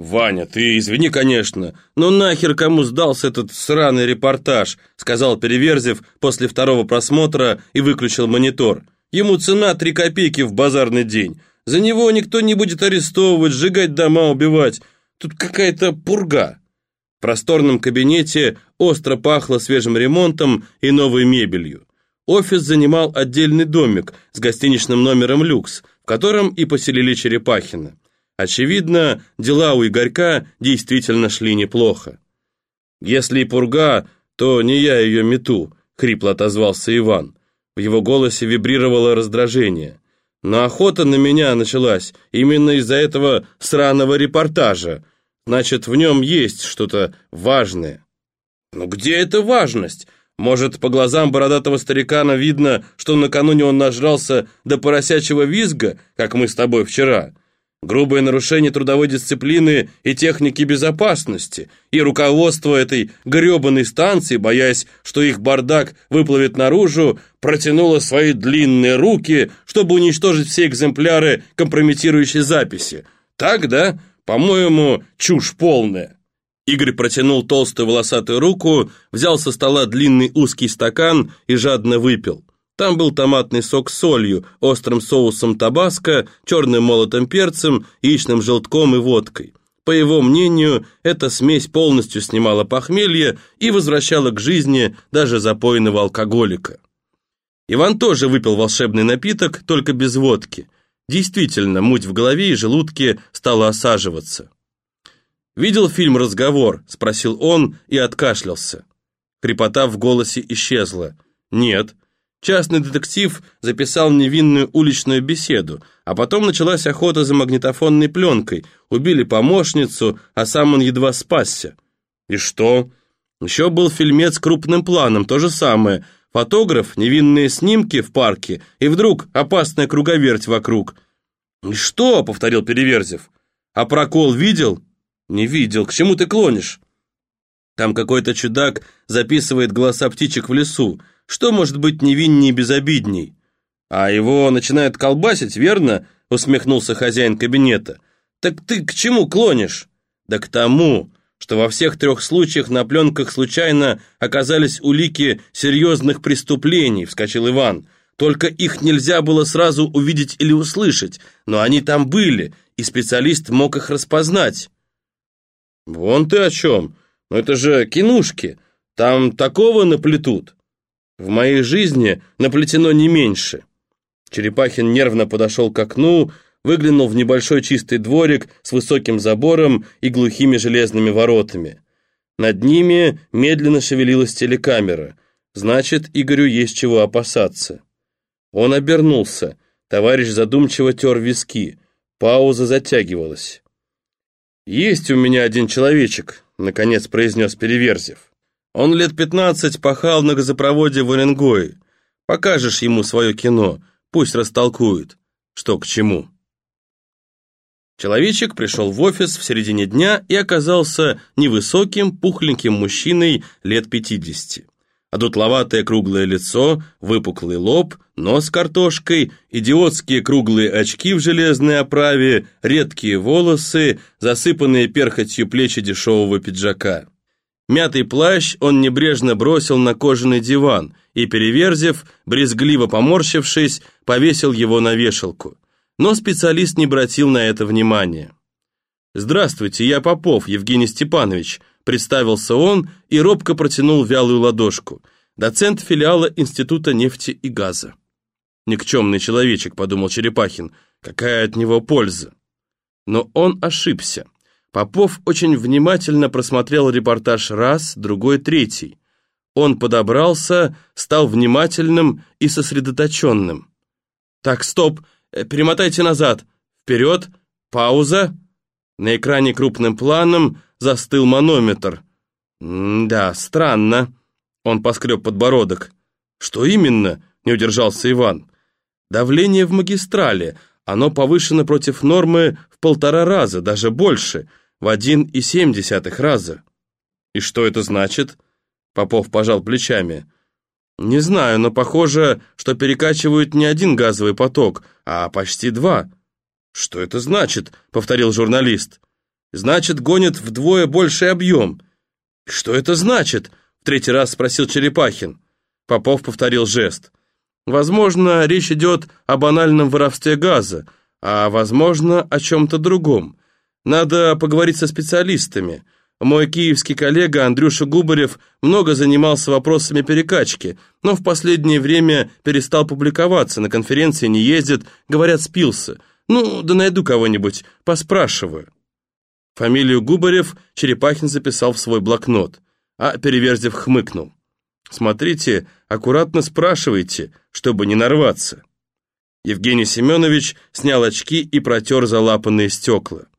«Ваня, ты извини, конечно, но нахер кому сдался этот сраный репортаж», сказал Переверзев после второго просмотра и выключил монитор. «Ему цена три копейки в базарный день. За него никто не будет арестовывать, сжигать дома, убивать. Тут какая-то пурга». В просторном кабинете остро пахло свежим ремонтом и новой мебелью. Офис занимал отдельный домик с гостиничным номером «Люкс», в котором и поселили Черепахина. Очевидно, дела у Игорька действительно шли неплохо. «Если и пурга, то не я ее мету», — хрипло отозвался Иван. В его голосе вибрировало раздражение. «Но охота на меня началась именно из-за этого сраного репортажа. Значит, в нем есть что-то важное». «Ну где эта важность?» Может, по глазам бородатого старикана видно, что накануне он нажрался до поросячьего визга, как мы с тобой вчера? Грубое нарушение трудовой дисциплины и техники безопасности, и руководство этой гребаной станции, боясь, что их бардак выплывет наружу, протянуло свои длинные руки, чтобы уничтожить все экземпляры компрометирующей записи. Так, да? По-моему, чушь полная. Игорь протянул толстую волосатую руку, взял со стола длинный узкий стакан и жадно выпил. Там был томатный сок с солью, острым соусом табаско, черным молотым перцем, яичным желтком и водкой. По его мнению, эта смесь полностью снимала похмелье и возвращала к жизни даже запойного алкоголика. Иван тоже выпил волшебный напиток, только без водки. Действительно, муть в голове и желудке стала осаживаться. «Видел фильм «Разговор»?» – спросил он и откашлялся. Хрипота в голосе исчезла. «Нет». Частный детектив записал невинную уличную беседу, а потом началась охота за магнитофонной пленкой, убили помощницу, а сам он едва спасся. И что? Еще был фильмец крупным планом, то же самое. Фотограф, невинные снимки в парке, и вдруг опасная круговерть вокруг. «И что?» — повторил Переверзев. «А прокол видел?» «Не видел. К чему ты клонишь?» «Там какой-то чудак записывает голоса птичек в лесу. Что может быть невиннее и безобидней? А его начинают колбасить, верно? Усмехнулся хозяин кабинета. Так ты к чему клонишь? Да к тому, что во всех трех случаях на пленках случайно оказались улики серьезных преступлений, вскочил Иван. Только их нельзя было сразу увидеть или услышать, но они там были, и специалист мог их распознать. Вон ты о чем. Но это же кинушки. Там такого наплетут. В моей жизни наплетено не меньше. Черепахин нервно подошел к окну, выглянул в небольшой чистый дворик с высоким забором и глухими железными воротами. Над ними медленно шевелилась телекамера. Значит, Игорю есть чего опасаться. Он обернулся. Товарищ задумчиво тер виски. Пауза затягивалась. «Есть у меня один человечек», — наконец произнес Переверзев. Он лет пятнадцать пахал на газопроводе в Оренгое. Покажешь ему свое кино, пусть растолкует, что к чему. Человечек пришел в офис в середине дня и оказался невысоким, пухленьким мужчиной лет пятидесяти. Одутловатое круглое лицо, выпуклый лоб, нос картошкой, идиотские круглые очки в железной оправе, редкие волосы, засыпанные перхотью плечи дешевого пиджака. Мятый плащ он небрежно бросил на кожаный диван и, переверзев, брезгливо поморщившись, повесил его на вешалку. Но специалист не обратил на это внимания. «Здравствуйте, я Попов, Евгений Степанович», представился он и робко протянул вялую ладошку. Доцент филиала Института нефти и газа. «Никчемный человечек», — подумал Черепахин, — «какая от него польза?» Но он ошибся. Попов очень внимательно просмотрел репортаж раз, другой, третий. Он подобрался, стал внимательным и сосредоточенным. «Так, стоп, э, перемотайте назад. Вперед, пауза». На экране крупным планом застыл манометр. «Да, странно». Он поскреб подбородок. «Что именно?» — не удержался Иван. «Давление в магистрали. Оно повышено против нормы в полтора раза, даже больше в один и семь десятых раза. И что это значит? Попов пожал плечами. Не знаю, но похоже, что перекачивают не один газовый поток, а почти два. Что это значит? Повторил журналист. Значит, гонят вдвое больший объем. Что это значит? В третий раз спросил Черепахин. Попов повторил жест. Возможно, речь идет о банальном воровстве газа, а, возможно, о чем-то другом. Надо поговорить со специалистами. Мой киевский коллега Андрюша Губарев много занимался вопросами перекачки, но в последнее время перестал публиковаться, на конференции не ездит, говорят, спился. Ну, да найду кого-нибудь, поспрашиваю. Фамилию Губарев Черепахин записал в свой блокнот, а Переверзев хмыкнул. «Смотрите, аккуратно спрашивайте, чтобы не нарваться». Евгений Семенович снял очки и протер залапанные стекла.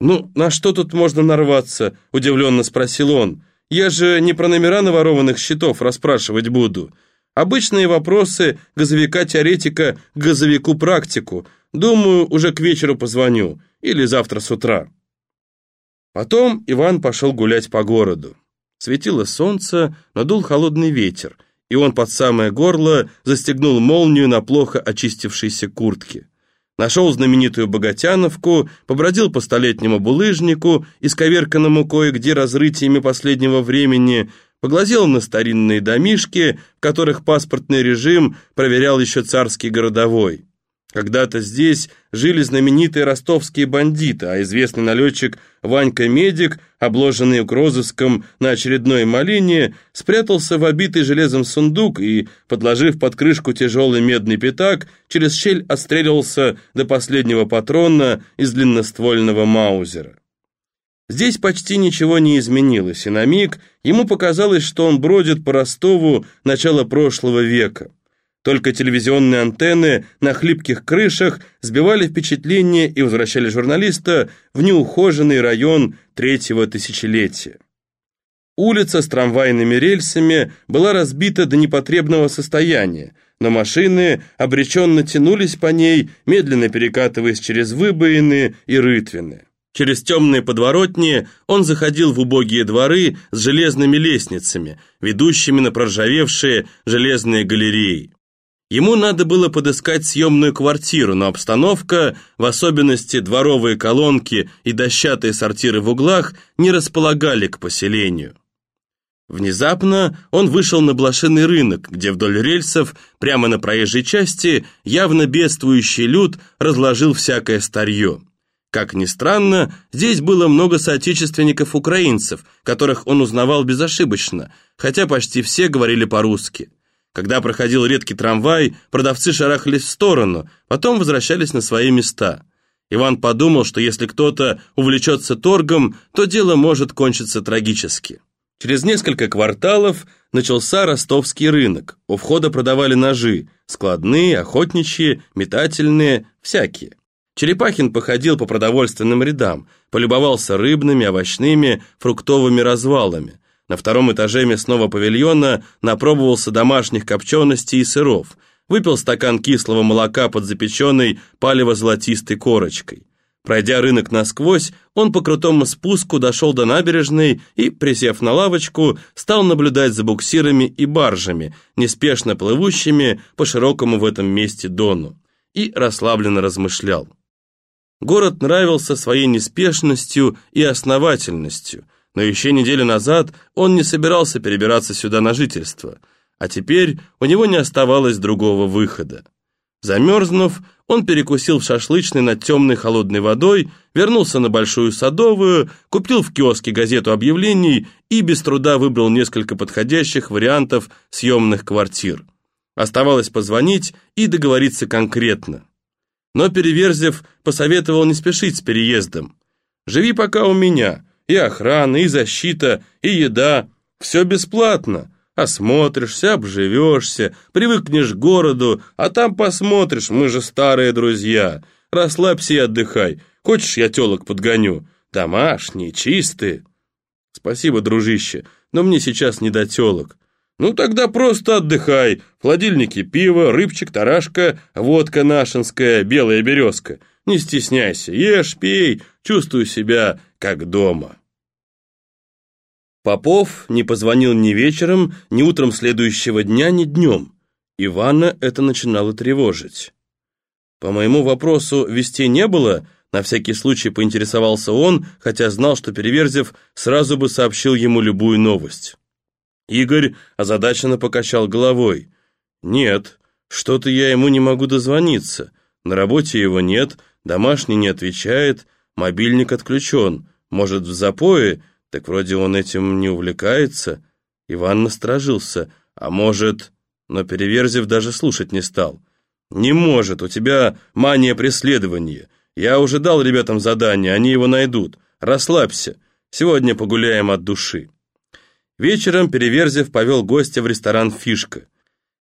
«Ну, на что тут можно нарваться?» – удивленно спросил он. «Я же не про номера наворованных счетов расспрашивать буду. Обычные вопросы газовика-теоретика к газовику-практику. Думаю, уже к вечеру позвоню. Или завтра с утра». Потом Иван пошел гулять по городу. Светило солнце, надул холодный ветер, и он под самое горло застегнул молнию на плохо очистившейся куртке. Нашел знаменитую Богатяновку, побродил по столетнему булыжнику, исковерканному кое-где разрытиями последнего времени, поглазел на старинные домишки, в которых паспортный режим проверял еще царский городовой. Когда-то здесь жили знаменитые ростовские бандиты, а известный налетчик Ванька Медик, обложенный угрозыском на очередной малине, спрятался в обитый железом сундук и, подложив под крышку тяжелый медный пятак, через щель отстреливался до последнего патрона из длинноствольного маузера. Здесь почти ничего не изменилось, и на миг ему показалось, что он бродит по Ростову начала прошлого века. Только телевизионные антенны на хлипких крышах сбивали впечатление и возвращали журналиста в неухоженный район третьего тысячелетия. Улица с трамвайными рельсами была разбита до непотребного состояния, но машины обреченно тянулись по ней, медленно перекатываясь через выбоины и рытвины. Через темные подворотни он заходил в убогие дворы с железными лестницами, ведущими на проржавевшие железные галереи. Ему надо было подыскать съемную квартиру, но обстановка, в особенности дворовые колонки и дощатые сортиры в углах, не располагали к поселению. Внезапно он вышел на блошиный рынок, где вдоль рельсов, прямо на проезжей части, явно бедствующий люд разложил всякое старье. Как ни странно, здесь было много соотечественников-украинцев, которых он узнавал безошибочно, хотя почти все говорили по-русски. Когда проходил редкий трамвай, продавцы шарахались в сторону, потом возвращались на свои места. Иван подумал, что если кто-то увлечется торгом, то дело может кончиться трагически. Через несколько кварталов начался ростовский рынок. У входа продавали ножи, складные, охотничьи, метательные, всякие. Черепахин походил по продовольственным рядам, полюбовался рыбными, овощными, фруктовыми развалами. На втором этаже мясного павильона напробовался домашних копченостей и сыров, выпил стакан кислого молока под запеченной палево-золотистой корочкой. Пройдя рынок насквозь, он по крутому спуску дошел до набережной и, присев на лавочку, стал наблюдать за буксирами и баржами, неспешно плывущими по широкому в этом месте дону, и расслабленно размышлял. Город нравился своей неспешностью и основательностью – но еще неделю назад он не собирался перебираться сюда на жительство, а теперь у него не оставалось другого выхода. Замерзнув, он перекусил в шашлычной над темной холодной водой, вернулся на Большую Садовую, купил в киоске газету объявлений и без труда выбрал несколько подходящих вариантов съемных квартир. Оставалось позвонить и договориться конкретно. Но Переверзев посоветовал не спешить с переездом. «Живи пока у меня», и охрана, и защита, и еда. Все бесплатно. Осмотришься, обживешься, привыкнешь к городу, а там посмотришь, мы же старые друзья. Расслабься и отдыхай. Хочешь, я телок подгоню? Домашние, чистые. Спасибо, дружище, но мне сейчас не до телок. Ну тогда просто отдыхай. В холодильнике пиво, рыбчик, тарашка, водка нашинская, белая березка. Не стесняйся, ешь, пей, чувствуй себя как дома. Попов не позвонил ни вечером, ни утром следующего дня, ни днем. Ивана это начинало тревожить. «По моему вопросу вести не было?» На всякий случай поинтересовался он, хотя знал, что Переверзев сразу бы сообщил ему любую новость. Игорь озадаченно покачал головой. «Нет, что-то я ему не могу дозвониться. На работе его нет, домашний не отвечает, мобильник отключен. Может, в запое? Так вроде он этим не увлекается». Иван насторожился. «А может...» Но Переверзев даже слушать не стал. «Не может, у тебя мания преследования. Я уже дал ребятам задание, они его найдут. Расслабься. Сегодня погуляем от души». Вечером Переверзев повел гостя в ресторан «Фишка».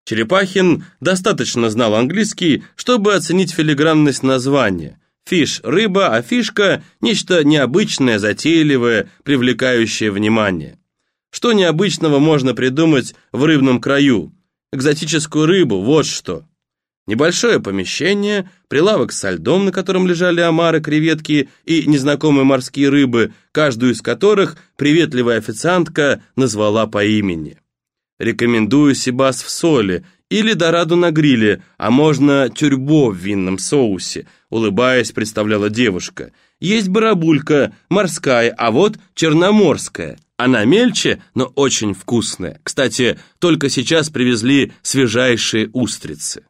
Черепахин достаточно знал английский, чтобы оценить филигранность названия. Фиш – рыба, а фишка – нечто необычное, затейливое, привлекающее внимание. Что необычного можно придумать в рыбном краю? Экзотическую рыбу, вот что. Небольшое помещение, прилавок со льдом, на котором лежали омары, креветки и незнакомые морские рыбы, каждую из которых приветливая официантка назвала по имени. Рекомендую сибас в соли или дораду на гриле, а можно тюрьбо в винном соусе, улыбаясь, представляла девушка. Есть барабулька, морская, а вот черноморская. Она мельче, но очень вкусная. Кстати, только сейчас привезли свежайшие устрицы.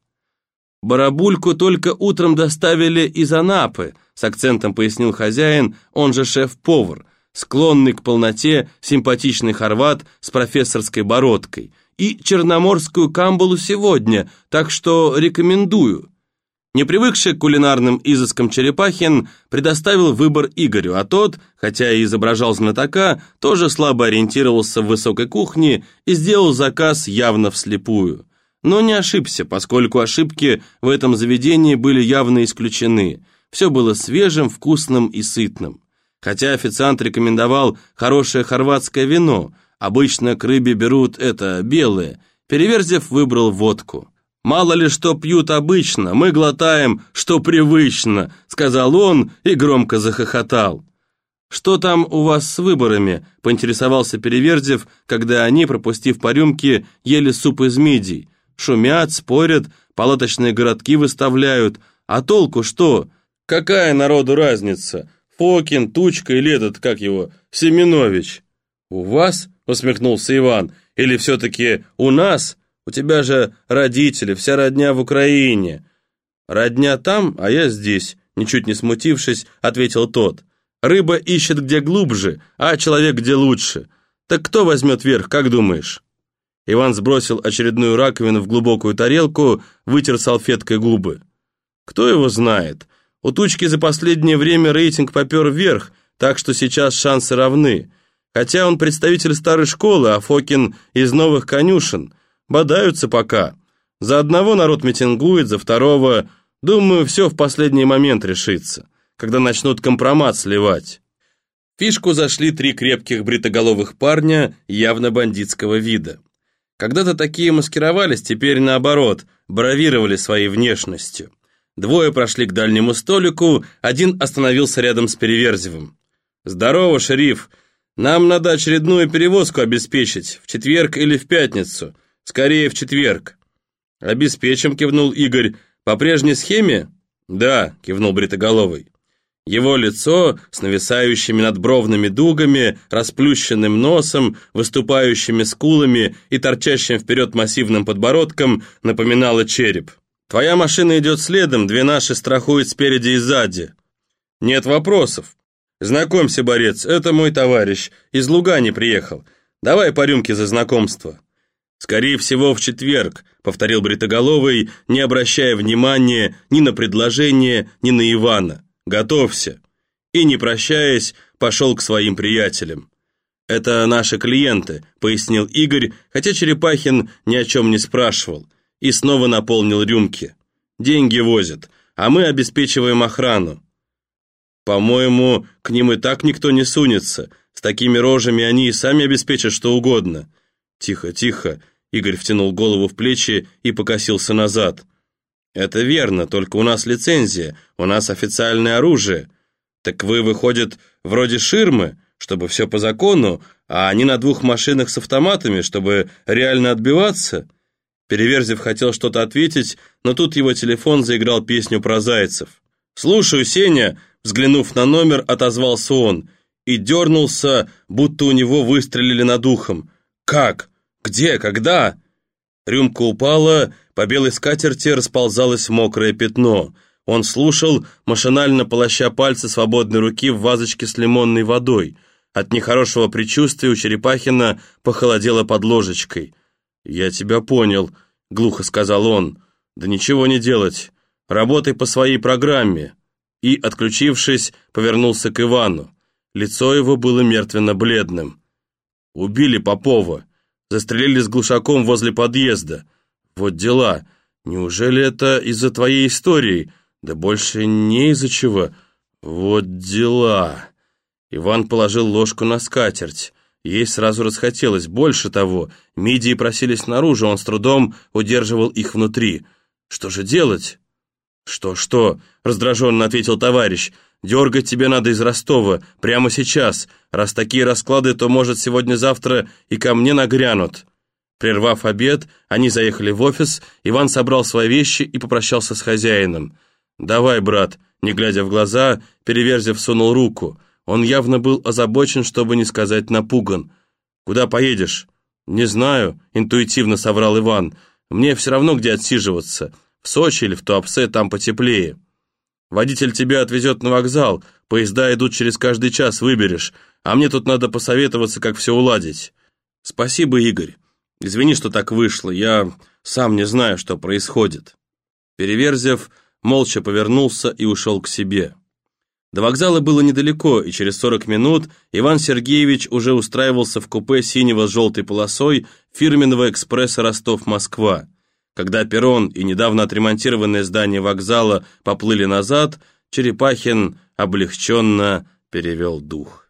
«Барабульку только утром доставили из Анапы», с акцентом пояснил хозяин, он же шеф-повар, склонный к полноте, симпатичный хорват с профессорской бородкой, и черноморскую камбалу сегодня, так что рекомендую. Не привыкший к кулинарным изыскам Черепахин предоставил выбор Игорю, а тот, хотя и изображал знатока, тоже слабо ориентировался в высокой кухне и сделал заказ явно вслепую но не ошибся, поскольку ошибки в этом заведении были явно исключены. Все было свежим, вкусным и сытным. Хотя официант рекомендовал хорошее хорватское вино, обычно к рыбе берут это, белое, Переверзев выбрал водку. «Мало ли что пьют обычно, мы глотаем, что привычно», сказал он и громко захохотал. «Что там у вас с выборами?» – поинтересовался Переверзев, когда они, пропустив по рюмке, ели суп из мидий. Шумят, спорят, палаточные городки выставляют. А толку что? Какая народу разница? Фокин, Тучка или этот, как его, Семенович? У вас? Усмехнулся Иван. Или все-таки у нас? У тебя же родители, вся родня в Украине. Родня там, а я здесь, ничуть не смутившись, ответил тот. Рыба ищет где глубже, а человек где лучше. Так кто возьмет верх, как думаешь? Иван сбросил очередную раковину в глубокую тарелку, вытер салфеткой губы. Кто его знает? У Тучки за последнее время рейтинг попер вверх, так что сейчас шансы равны. Хотя он представитель старой школы, а Фокин из новых конюшен. Бодаются пока. За одного народ митингует, за второго... Думаю, все в последний момент решится, когда начнут компромат сливать. Фишку зашли три крепких бритоголовых парня явно бандитского вида. Когда-то такие маскировались, теперь наоборот, бравировали своей внешностью. Двое прошли к дальнему столику, один остановился рядом с Переверзевым. «Здорово, шериф. Нам надо очередную перевозку обеспечить, в четверг или в пятницу. Скорее, в четверг». «Обеспечим», — кивнул Игорь. «По прежней схеме?» «Да», — кивнул Бритоголовый. Его лицо с нависающими надбровными дугами, расплющенным носом, выступающими скулами и торчащим вперед массивным подбородком напоминало череп. «Твоя машина идет следом, две наши страхуют спереди и сзади». «Нет вопросов. Знакомься, борец, это мой товарищ, из Лугани приехал. Давай по рюмке за знакомство». «Скорее всего, в четверг», — повторил Бритоголовый, не обращая внимания ни на предложение, ни на Ивана. Готовься!» И, не прощаясь, пошел к своим приятелям. «Это наши клиенты», — пояснил Игорь, хотя Черепахин ни о чем не спрашивал, и снова наполнил рюмки. «Деньги возят, а мы обеспечиваем охрану». «По-моему, к ним и так никто не сунется. С такими рожами они и сами обеспечат что угодно». «Тихо, тихо», — Игорь втянул голову в плечи и покосился назад. «Это верно, только у нас лицензия, у нас официальное оружие. Так вы, выходит, вроде ширмы, чтобы все по закону, а они на двух машинах с автоматами, чтобы реально отбиваться?» Переверзев хотел что-то ответить, но тут его телефон заиграл песню про зайцев. «Слушаю, Сеня, Взглянув на номер, отозвался он и дернулся, будто у него выстрелили над ухом. «Как? Где? Когда?» Рюмка упала, по белой скатерти расползалось мокрое пятно. Он слушал, машинально полоща пальцы свободной руки в вазочке с лимонной водой. От нехорошего предчувствия у Черепахина похолодело под ложечкой. «Я тебя понял», — глухо сказал он. «Да ничего не делать. Работай по своей программе». И, отключившись, повернулся к Ивану. Лицо его было мертвенно-бледным. «Убили Попова. Застрелили с глушаком возле подъезда. Вот дела. Неужели это из-за твоей истории? Да больше не из-за чего. Вот дела». Иван положил ложку на скатерть. Ей сразу расхотелось. Больше того, мидии просились наружу, он с трудом удерживал их внутри. Что же делать? «Что-что?» — раздраженно ответил товарищ. «Дергать тебе надо из Ростова, прямо сейчас. Раз такие расклады, то, может, сегодня-завтра и ко мне нагрянут». Прервав обед, они заехали в офис, Иван собрал свои вещи и попрощался с хозяином. «Давай, брат», — не глядя в глаза, Переверзев сунул руку. Он явно был озабочен, чтобы не сказать напуган. «Куда поедешь?» «Не знаю», — интуитивно соврал Иван. «Мне все равно, где отсиживаться. В Сочи или в Туапсе, там потеплее. Водитель тебя отвезет на вокзал, поезда идут через каждый час, выберешь, а мне тут надо посоветоваться, как все уладить. Спасибо, Игорь. Извини, что так вышло, я сам не знаю, что происходит. Переверзев, молча повернулся и ушел к себе. До вокзала было недалеко, и через 40 минут Иван Сергеевич уже устраивался в купе синего с желтой полосой фирменного экспресса Ростов-Москва. Когда перрон и недавно отремонтированное здание вокзала поплыли назад, Черепахин облегченно перевел дух.